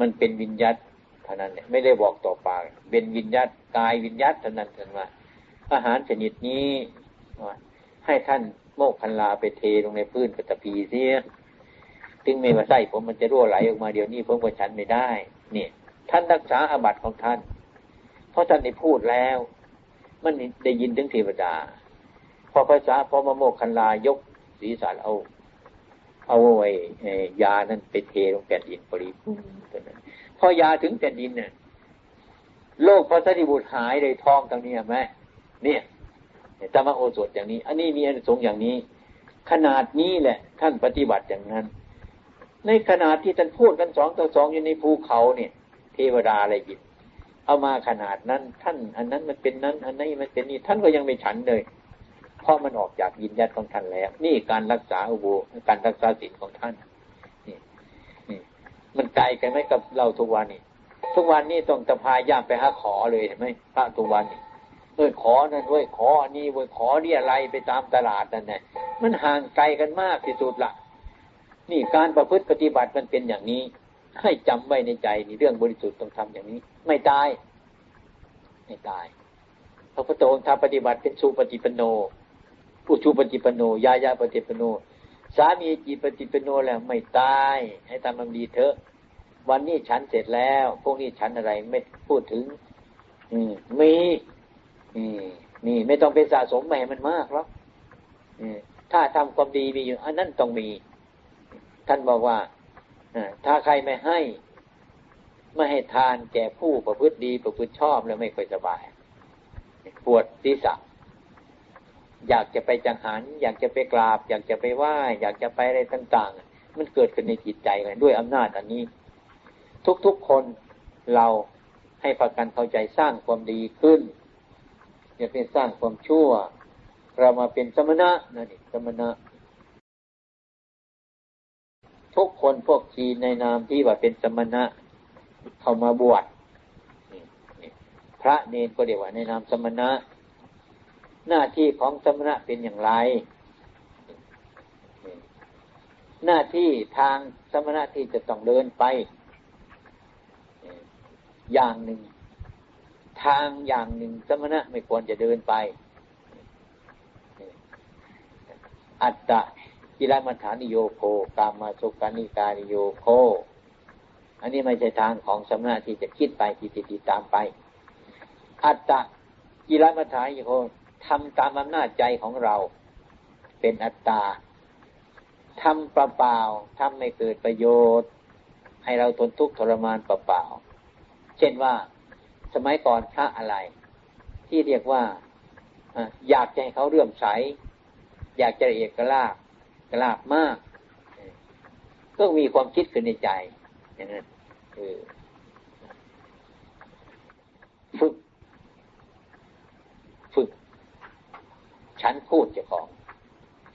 มันเป็นวิญญาตเท่านั้นเนี่ยไม่ได้บอกต่อปากเป็นวิญญาตกายวิญญาตเท่านั้นท่านว่าอาหารชนิดนี้ให้ท่านโมกคันลาไปเทลงในพื้นกระตพีเสียถึงไม่มาใส่ผมมันจะรั่วไหลออกมาเดี๋ยวนี้ผมก็ฉันไม่ได้ เนี่ย ท่านรักษาอาบัติของท่าน เพราะท่านได้พูดแล้ว มันได้ยินถึงเทวดา พอภาษาพอมโมกคันลายกศีรษะเอา เอาไว้ยานั้นไปเทลงแผ่นดินปริบูรณ์พอยาถึงแผ่นดินเนี่ยโลกพระสารีบุตรหายเลยท้องตรงนี้ไหมเนี่ยธรรมโอสถอย่างนี้ อันนี้มีอันสงอย่างนี้ ขนาดนี้แหละ ท่านปฏิบัติอย่างนั้น ในขนาดที่ท่านพูดกันสองต่อสองอยู่ในภูเขาเนี่ย เทวดาอะไรยิน เอามาขนาดนั้น ท่าน อันนั้นมันเป็นนั้น อันนี้มันเป็นนี่ท่านก็ยังไม่ฉันเลยเพราะมันออกจากยินยัดของท่านแล้ว นี่การรักษาอุโบการรักษาศีลของท่านนี่มันไกลกันไหมกับเราทุกวันนี้ทุกวันนี้ต้องตะพายย่างไปหาขอเลยเห็นไหมพระทุกวันนี้เออขอนั่นเว้ยขออันนี้เว้ยขอเรียอะไรไปตามตลาดนั่นแหละมันห่างไกลกันมากที่สุดละนี่การประพฤติปฏิบัติมันเป็นอย่างนี้ ให้จำไว้ในใจนี่เรื่องบริสุทธิ์ต้องทำอย่างนี้ ไม่ตาย ไม่ตาย พระพุทธองค์ทำปฏิบัติเป็นสุปฏิปโน ผู้ชูปฏิปโน ยายาปฏิปโน สามีจีปฏิปโนแล้วไม่ตาย ให้ทำมันดีเถอะ วันนี้ฉันเสร็จแล้ว พวกนี้ฉันอะไรไม่พูดถึง อืมมีนี่นี่ไม่ต้องเป็นสะสมแม่มันมากหรอกถ้าทำความดีมีอยู่อันนั้นต้องมี ท่านบอกว่าถ้าใครไม่ให้ ไม่ให้ทานแก่ผู้ประพฤติดีประพฤติชอบแล้วไม่ค่อยสบายปวดศีรษะอยากจะไปจังหัน อยากจะไปกราบ อยากจะไปไหว้อยากจะไปอะไรต่าง ๆ มันเกิดขึ้นในจิตใจเลยด้วยอำนาจอันนี้ ทุกๆคนเราให้ประกันเข้าใจสร้างความดีขึ้น อย่าเป็นสร้างความชั่ว เรามาเป็นสมณะนั่นเองสมณะ ทุกคนพวกชีในนามที่ว่าเป็นสมณะ เข้ามาบวชพระเนนก็เรียว่าในนามสมณะ หน้าที่ของสมณะเป็นอย่างไร หน้าที่ทางสมณะที่จะต้องเดินไป อย่างหนึ่ง ทางอย่างหนึ่งสมณะไม่ควรจะเดินไป อัตตะกิรมัฐานิโยโคกามาสุกานิการิโยโค อันนี้ไม่ใช่ทางของสมณะที่จะคิดไปที่ติดตามไป อัตตะกิรมัฐานโยโคทำตามอำนาจใจของเรา เป็นอัตตาทำเปล่าๆทำไม่เกิดประโยชน์ ให้เราทนทุกข์ทรมานเปล่าๆเช่นว่าสมัยก่อนพระอะไร ที่เรียกว่าอยากจะให้เขาเรื่อมใส อยากจะเอกลาบกลาบมาก ก็มีความคิดขึ้นในใจอย่างนั้น ฝึก ฝึก ฉันพูดเจ้าของ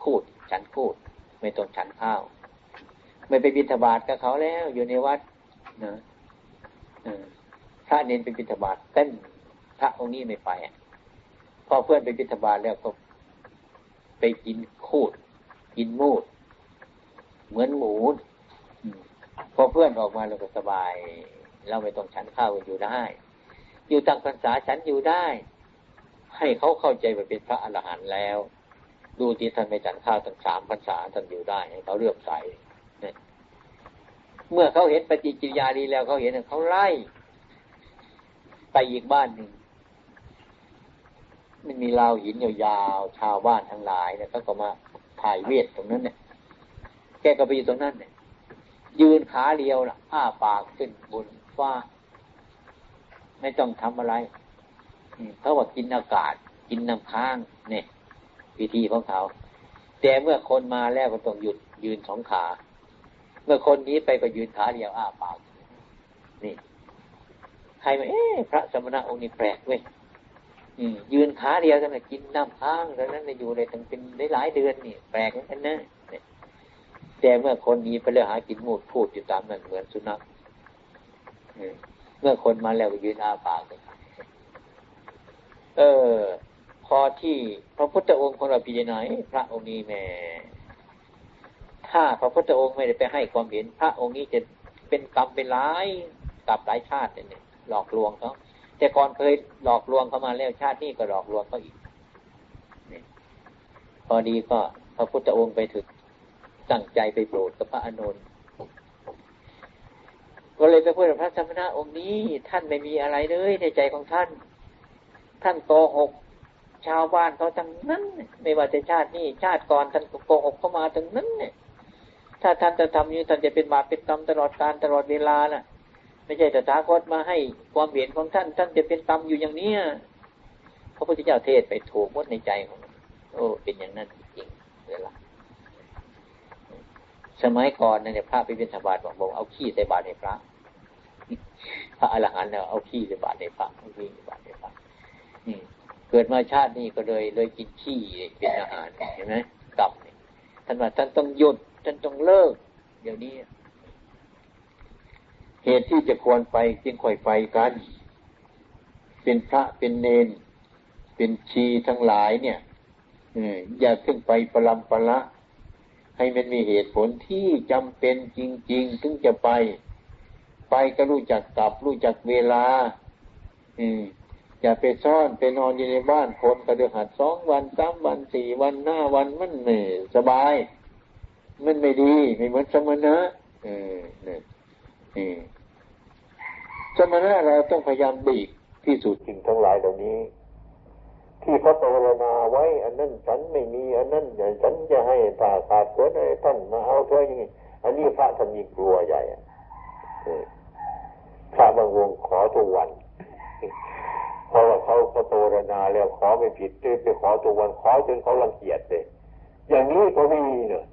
พูด ฉันพูด ไม่ต้องฉันข้าว ไม่ไปบิณฑบาตกับเขาแล้ว อยู่ในวัดนะพระเนนไปบิณฑบาตเต้นพระองค์นี้ไม่ไปพอเพื่อนไปบิณฑบาตแล้วก็ไปกินคูด กินมูด เหมือนหมู พอเพื่อนออกมาเราก็สบาย เราไม่ต้องฉันข้าวอยู่ได้ อยู่ต่างภาษาฉันอยู่ได้ ให้เขาเข้าใจว่าเป็นพระอรหันต์แล้ว ดูที่ท่านไม่ฉันข้าวตั้งสามภาษาท่านอยู่ได้ให้เขาเลือกใส่เมื่อเขาเห็นปฏิกิริยาดีแล้วเขาเห็นเขาไล่ ไปอีกบ้านหนึ่งมันมีราวหินยาวๆชาวบ้านทั้งหลายเนี่ยเขาก็มาถ่ายเวทตรงนั้นเนี่ย แกก็ไปอยู่ตรงนั้นเนี่ย ยืนขาเดียวนะอ้าปากขึ้นบนฟ้า ไม่ต้องทำอะไรเขาว่ากินอากาศ กินน้ำค้างเนี่ยวิธีของเขา แต่เมื่อคนมาแล้วก็ต้องหยุดยืนสองขา เมื่อคนนี้ไปก็ยืนขาเดียวอ้าปาก นี่ใครมาเอ๊ะพระสมณะองค์นี้แปลกเว้ยยืนขาเดียวกันนะกินน้ำค้างแล้วนั้นอยู่เลยตั้งเป็นหลายเดือนนี่แปลกเหมือนกันนะ แต่เมื่อคนนี้ไปเลือกหากินมูดพูดอยู่ตามนั้นเหมือนสุนัขเมื่อคนมาแล้วยืนอาปากเออ พอที่พระพุทธองค์ของเราพิจารณาพระองค์นี้แม่ถ้าพระพุทธองค์ไม่ได้ไปให้ความเห็น พระองค์นี้จะเป็นกรรมเป็นร้ายกับหลายชาติเนี่ยหลอกลวงเขาแต่ก่อนเคยหลอกลวงเขามาแล้วชาตินี้ก็หลอกลวงเขาอีกพอดีก็พระพุทธองค์ไปถึง ตั้งใจไปโปรดกับพระอนุนก็เลยไปพูดกับพระสมณะองค์นี้ ท่านไม่มีอะไรเลยในใจของท่าน ท่านโกหก ชาวบ้านเขาทั้งนั้น ไม่ว่าจะชาตินี้ชาติก่อนท่านโกหกเข้ามาทั้งนั้นเนี่ยถ้าท่านจะทำอยู่ท่านจะเป็นบาปเป็นกรรมตลอดการตลอดเวลาน่ะ ไม่ใช่แตถาคตมาให้ความเห็นของท่าน ท่านจะเป็นตำอยู่อย่างเนี้ยพระพุทธเจ้าเทศไปถูกมดในใจของโอ้เป็นอย่างนั้นจริงเวลา สมัยก่อนเนี่ยพระไปเป็นสบาตบอกบอกเอาขี้ใส่บาตรในพระ พระอรหันต์เนี่ยเอาขี้ใส่บาตรในพระเอาขี้ใส่บาตรในพระเกิดมาชาตินี้ก็เลยเลยกินขี้เป็นอาหารเห็นไหมกลับท่านว่าท่านต้องหยุดท่านต้องเลิก เดี๋ยวนี้ เหตุที่จะควรไปจึงค่อยไปกัน เป็นพระเป็นเนน เป็นชีทั้งหลายเนี่ยอย่าขึ้นไปประลำประละ ให้มันมีเหตุผลที่จำเป็นจริง ๆ ถึงจะไป ไปก็รู้จักกลับ รู้จักเวลา อืมอย่าไปซ่อนไปนอนอยู่ในบ้านคนกระเดือหัดสองวันสามวันสี่วันห้าวันมันเนี่ยสบาย มันไม่ดีไม่เหมือนสมณะเออเนี่ยสมณะเราต้องพยายามดีที่สุดสิ่งทั้งหลายเหล่านี้ ที่พระโตรนาไว้ อันนั้นฉันไม่มีอันนั้นอย่างฉันจะให้ผ่าขาดเกิดอะไรท่านมาเอาเท่าอย่างนี้อันนี้พระท่านมีกลัวใหญ่พระบางวงขอทุกวันเพราะว่าเขาพระโตรนาแล้วขอไม่ผิดไปขอทุกวันขอจนเขาลังเกียจเลยอย่างนี้ก็ไม่มีเนอะ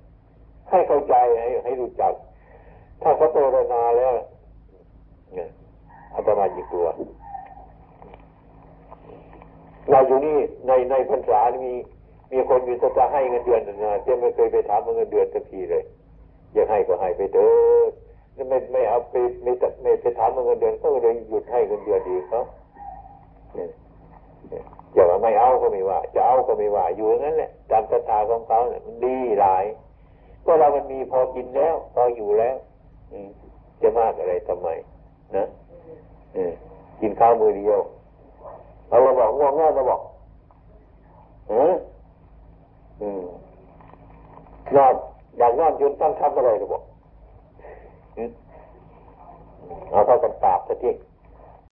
ให้เข้าใจให้ให้รู้จัก ถ้าพระโตรนาแล้วเนี่ยอาตมาจีกลัว เราอยู่นี่ในในพรรษามี มีคนมีสัจะให้เงินเดือนนะเจ้าไม่เคยไปถามเงินเดือนสักทีเลยอยากให้ก็ให้ไปเถอะไม่ไม่เอาไปไม่ไม่ไปถามเงินเดือนก็เลยหยุดให้เงินเดือนดีเขาอย่าว่าไม่เอาก็ไม่ว่า จะเอาก็ไม่ว่าอยู่อย่างนั้นแหละตามศรัทธาของเขาเนี่ยมันดีหลาย ก็เรามันมีพอกินแล้วพออยู่แล้วจะมากอะไรทำไมนะกินข้าวมือเดียว เอาเราบอกง่วงง่ายเราบอกเอออืมนอนอยากนอนยืนตั้งทับอะไรเราบอกเอาเข้ากันปราบสักที